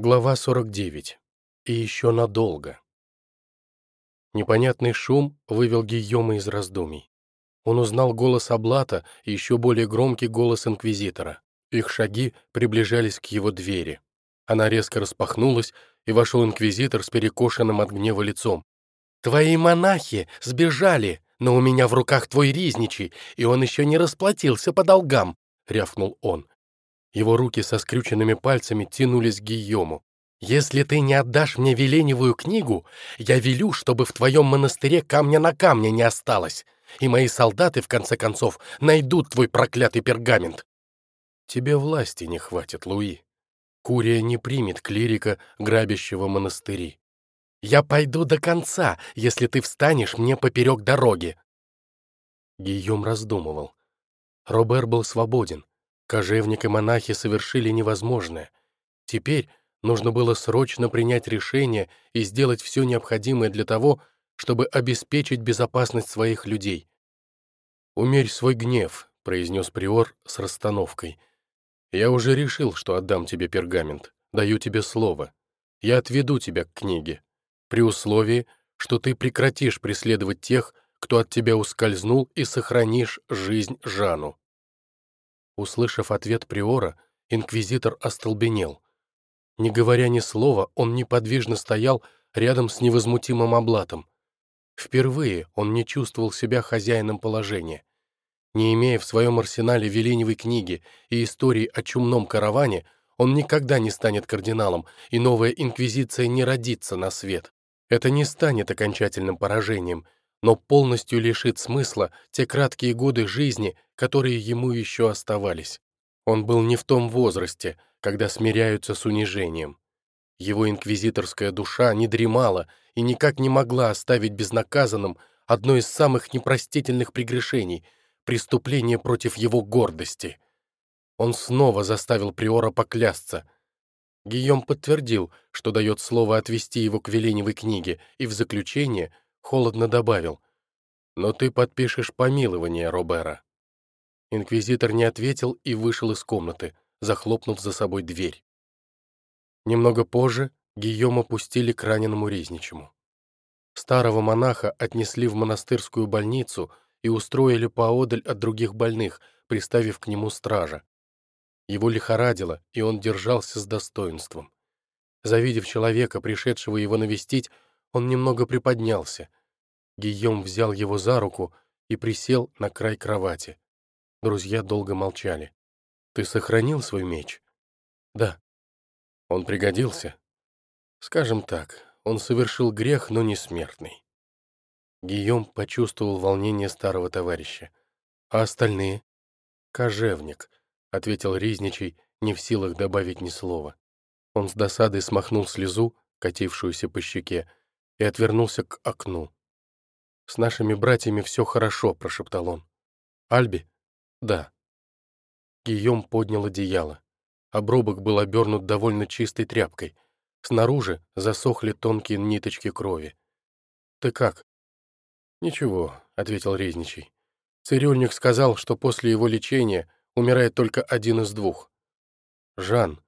Глава 49. И еще надолго. Непонятный шум вывел Гийома из раздумий. Он узнал голос Аблата и еще более громкий голос Инквизитора. Их шаги приближались к его двери. Она резко распахнулась, и вошел Инквизитор с перекошенным от гнева лицом. «Твои монахи сбежали, но у меня в руках твой Ризничий, и он еще не расплатился по долгам», — рявкнул он. Его руки со скрюченными пальцами тянулись к Гийому. «Если ты не отдашь мне Веленевую книгу, я велю, чтобы в твоем монастыре камня на камне не осталось, и мои солдаты, в конце концов, найдут твой проклятый пергамент». «Тебе власти не хватит, Луи. Курия не примет клирика, грабящего монастыри. Я пойду до конца, если ты встанешь мне поперек дороги». Гийом раздумывал. Робер был свободен, Кожевник и монахи совершили невозможное. Теперь нужно было срочно принять решение и сделать все необходимое для того, чтобы обеспечить безопасность своих людей. «Умерь свой гнев», — произнес приор с расстановкой. «Я уже решил, что отдам тебе пергамент. Даю тебе слово. Я отведу тебя к книге, при условии, что ты прекратишь преследовать тех, кто от тебя ускользнул, и сохранишь жизнь Жану». Услышав ответ Приора, инквизитор остолбенел. Не говоря ни слова, он неподвижно стоял рядом с невозмутимым облатом. Впервые он не чувствовал себя хозяином положения. Не имея в своем арсенале Веленевой книги и истории о чумном караване, он никогда не станет кардиналом, и новая инквизиция не родится на свет. Это не станет окончательным поражением — но полностью лишит смысла те краткие годы жизни, которые ему еще оставались. Он был не в том возрасте, когда смиряются с унижением. Его инквизиторская душа не дремала и никак не могла оставить безнаказанным одно из самых непростительных прегрешений — преступление против его гордости. Он снова заставил Приора поклясться. Гийом подтвердил, что дает слово отвести его к Веленевой книге, и в заключение — холодно добавил, «Но ты подпишешь помилование Робера». Инквизитор не ответил и вышел из комнаты, захлопнув за собой дверь. Немного позже Гийома пустили к раненому резничему. Старого монаха отнесли в монастырскую больницу и устроили поодаль от других больных, приставив к нему стража. Его лихорадило, и он держался с достоинством. Завидев человека, пришедшего его навестить, он немного приподнялся, Гийом взял его за руку и присел на край кровати. Друзья долго молчали. «Ты сохранил свой меч?» «Да». «Он пригодился?» «Скажем так, он совершил грех, но не смертный». Гийом почувствовал волнение старого товарища. «А остальные?» «Кожевник», — ответил Ризничий, не в силах добавить ни слова. Он с досадой смахнул слезу, катившуюся по щеке, и отвернулся к окну. «С нашими братьями все хорошо», — прошептал он. «Альби?» «Да». Гийом поднял одеяло. Обрубок был обернут довольно чистой тряпкой. Снаружи засохли тонкие ниточки крови. «Ты как?» «Ничего», — ответил Резничий. Цирюльник сказал, что после его лечения умирает только один из двух. «Жан,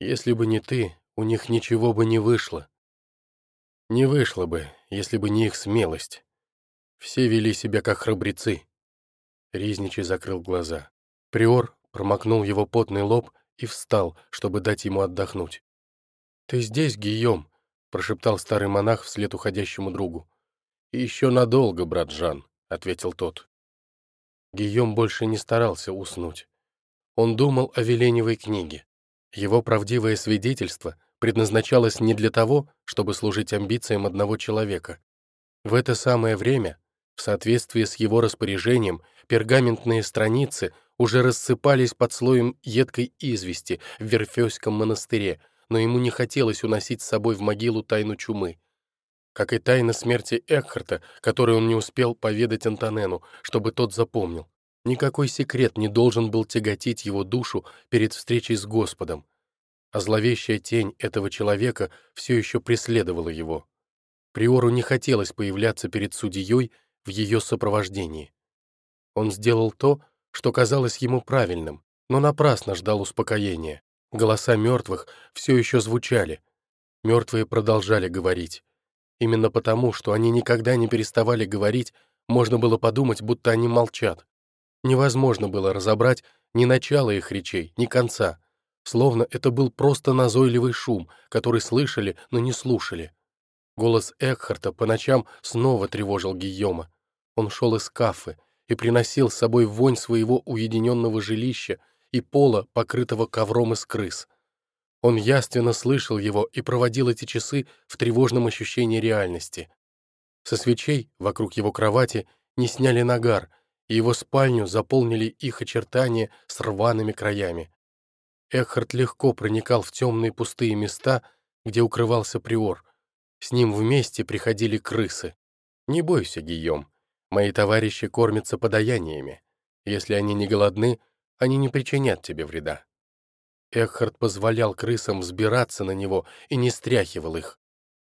если бы не ты, у них ничего бы не вышло». «Не вышло бы, если бы не их смелость. Все вели себя как храбрецы. Ризничий закрыл глаза. Приор промокнул его потный лоб и встал, чтобы дать ему отдохнуть. «Ты здесь, Гийом?» — прошептал старый монах вслед уходящему другу. «И еще надолго, брат Жан», — ответил тот. Гийом больше не старался уснуть. Он думал о Веленевой книге. Его правдивое свидетельство предназначалось не для того, чтобы служить амбициям одного человека. В это самое время в соответствии с его распоряжением, пергаментные страницы уже рассыпались под слоем едкой извести в Верфёйском монастыре, но ему не хотелось уносить с собой в могилу тайну чумы. Как и тайна смерти Экхарта, которую он не успел поведать Антонену, чтобы тот запомнил. Никакой секрет не должен был тяготить его душу перед встречей с Господом. А зловещая тень этого человека все еще преследовала его. Приору не хотелось появляться перед судьей в ее сопровождении. Он сделал то, что казалось ему правильным, но напрасно ждал успокоения. Голоса мертвых все еще звучали. Мертвые продолжали говорить. Именно потому, что они никогда не переставали говорить, можно было подумать, будто они молчат. Невозможно было разобрать ни начала их речей, ни конца. Словно это был просто назойливый шум, который слышали, но не слушали. Голос Экхарта по ночам снова тревожил Гийома. Он шел из кафы и приносил с собой вонь своего уединенного жилища и пола, покрытого ковром из крыс. Он яственно слышал его и проводил эти часы в тревожном ощущении реальности. Со свечей вокруг его кровати не сняли нагар, и его спальню заполнили их очертания с рваными краями. Эхард легко проникал в темные пустые места, где укрывался приор. С ним вместе приходили крысы. «Не бойся, Гийом, мои товарищи кормятся подаяниями. Если они не голодны, они не причинят тебе вреда». Эхард позволял крысам взбираться на него и не стряхивал их.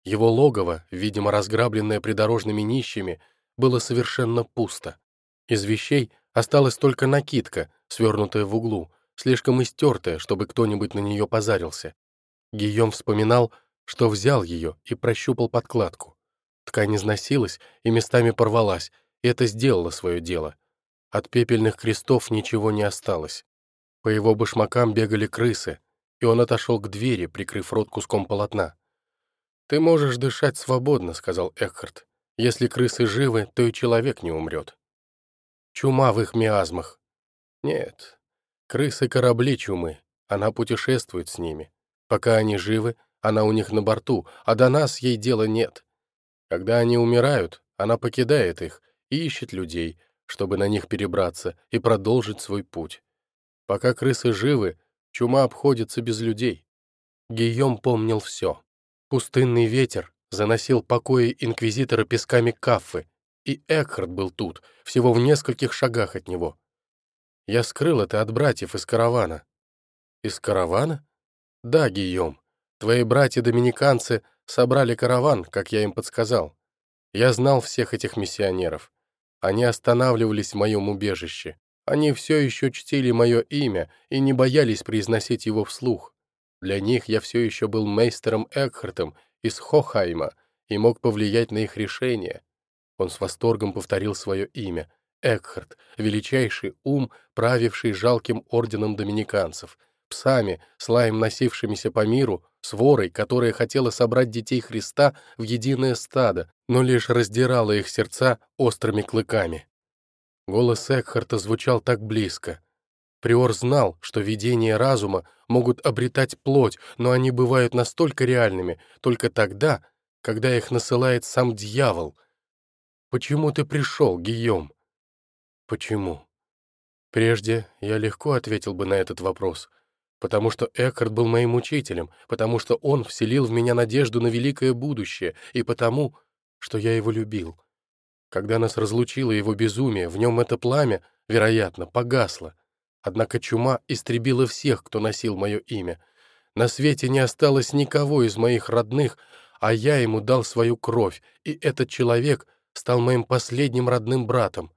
Его логово, видимо разграбленное придорожными нищими, было совершенно пусто. Из вещей осталась только накидка, свернутая в углу, слишком истертая, чтобы кто-нибудь на нее позарился. Гийом вспоминал, что взял ее и прощупал подкладку. Ткань износилась и местами порвалась, и это сделало свое дело. От пепельных крестов ничего не осталось. По его башмакам бегали крысы, и он отошел к двери, прикрыв рот куском полотна. «Ты можешь дышать свободно», — сказал Экхарт. «Если крысы живы, то и человек не умрет». Чума в их миазмах. Нет, крысы корабли чумы, она путешествует с ними. Пока они живы, она у них на борту, а до нас ей дела нет. Когда они умирают, она покидает их и ищет людей, чтобы на них перебраться и продолжить свой путь. Пока крысы живы, чума обходится без людей. Гийом помнил все. Пустынный ветер заносил покои инквизитора песками кафы, и Экхард был тут, всего в нескольких шагах от него. Я скрыл это от братьев из каравана. Из каравана? Да, Гийом. Твои братья-доминиканцы собрали караван, как я им подсказал. Я знал всех этих миссионеров. Они останавливались в моем убежище. Они все еще чтили мое имя и не боялись произносить его вслух. Для них я все еще был мейстером Экхартом из Хохайма и мог повлиять на их решение. Он с восторгом повторил свое имя. Экхард, величайший ум, правивший жалким орденом доминиканцев, псами, слаем носившимися по миру, сворой, которая хотела собрать детей Христа в единое стадо, но лишь раздирала их сердца острыми клыками. Голос Экхарта звучал так близко. Приор знал, что видения разума могут обретать плоть, но они бывают настолько реальными только тогда, когда их насылает сам дьявол — «Почему ты пришел, Гийом?» «Почему?» Прежде я легко ответил бы на этот вопрос, потому что Экхард был моим учителем, потому что он вселил в меня надежду на великое будущее, и потому, что я его любил. Когда нас разлучило его безумие, в нем это пламя, вероятно, погасло. Однако чума истребила всех, кто носил мое имя. На свете не осталось никого из моих родных, а я ему дал свою кровь, и этот человек — стал моим последним родным братом.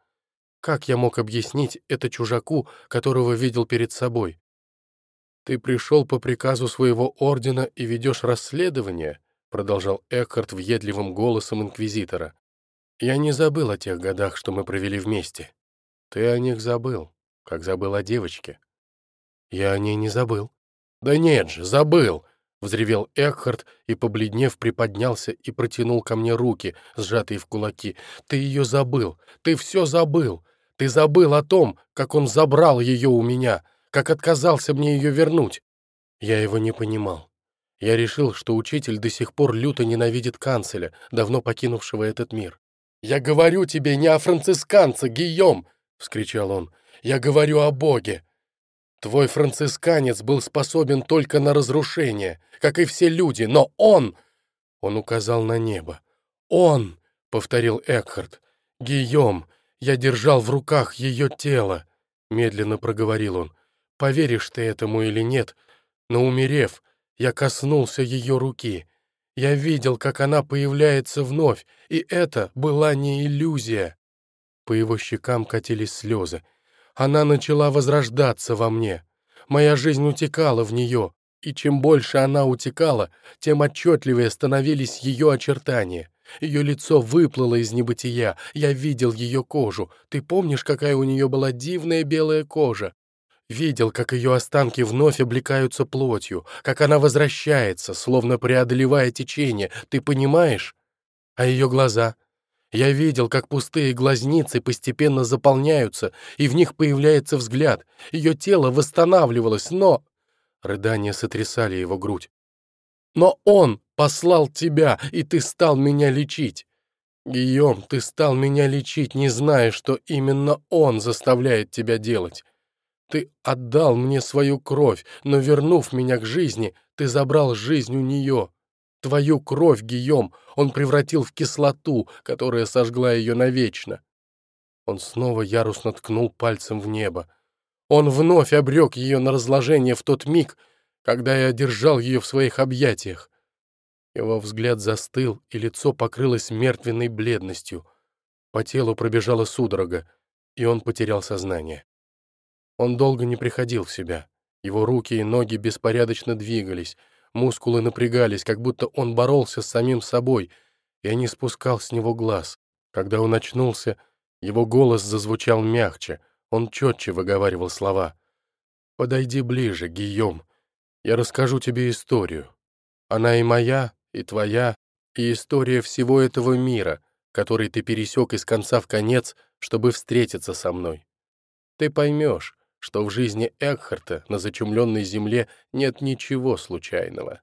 Как я мог объяснить это чужаку, которого видел перед собой? «Ты пришел по приказу своего ордена и ведешь расследование?» продолжал Экхарт въедливым голосом инквизитора. «Я не забыл о тех годах, что мы провели вместе. Ты о них забыл, как забыл о девочке». «Я о ней не забыл». «Да нет же, забыл!» Взревел Экхард и, побледнев, приподнялся и протянул ко мне руки, сжатые в кулаки. «Ты ее забыл! Ты все забыл! Ты забыл о том, как он забрал ее у меня, как отказался мне ее вернуть!» Я его не понимал. Я решил, что учитель до сих пор люто ненавидит канцеля, давно покинувшего этот мир. «Я говорю тебе не о францисканце, Гийом!» — вскричал он. «Я говорю о Боге! Твой францисканец был способен только на разрушение, как и все люди, но он...» Он указал на небо. «Он!» — повторил Экхард. «Гийом, я держал в руках ее тело», — медленно проговорил он. «Поверишь ты этому или нет, но, умерев, я коснулся ее руки. Я видел, как она появляется вновь, и это была не иллюзия». По его щекам катились слезы. Она начала возрождаться во мне. Моя жизнь утекала в нее, и чем больше она утекала, тем отчетливее становились ее очертания. Ее лицо выплыло из небытия, я видел ее кожу. Ты помнишь, какая у нее была дивная белая кожа? Видел, как ее останки вновь облекаются плотью, как она возвращается, словно преодолевая течение, ты понимаешь? А ее глаза? Я видел, как пустые глазницы постепенно заполняются, и в них появляется взгляд. Ее тело восстанавливалось, но... Рыдания сотрясали его грудь. «Но он послал тебя, и ты стал меня лечить. Гийом, ты стал меня лечить, не зная, что именно он заставляет тебя делать. Ты отдал мне свою кровь, но, вернув меня к жизни, ты забрал жизнь у нее. Твою кровь, Гийом, он превратил в кислоту, которая сожгла ее навечно. Он снова ярусно ткнул пальцем в небо. Он вновь обрек ее на разложение в тот миг, когда я держал ее в своих объятиях. Его взгляд застыл, и лицо покрылось мертвенной бледностью. По телу пробежала судорога, и он потерял сознание. Он долго не приходил в себя. Его руки и ноги беспорядочно двигались, мускулы напрягались, как будто он боролся с самим собой, я не спускал с него глаз. Когда он очнулся, его голос зазвучал мягче, он четче выговаривал слова. «Подойди ближе, Гийом, я расскажу тебе историю. Она и моя, и твоя, и история всего этого мира, который ты пересек из конца в конец, чтобы встретиться со мной. Ты поймешь, что в жизни Экхарта на зачумленной земле нет ничего случайного.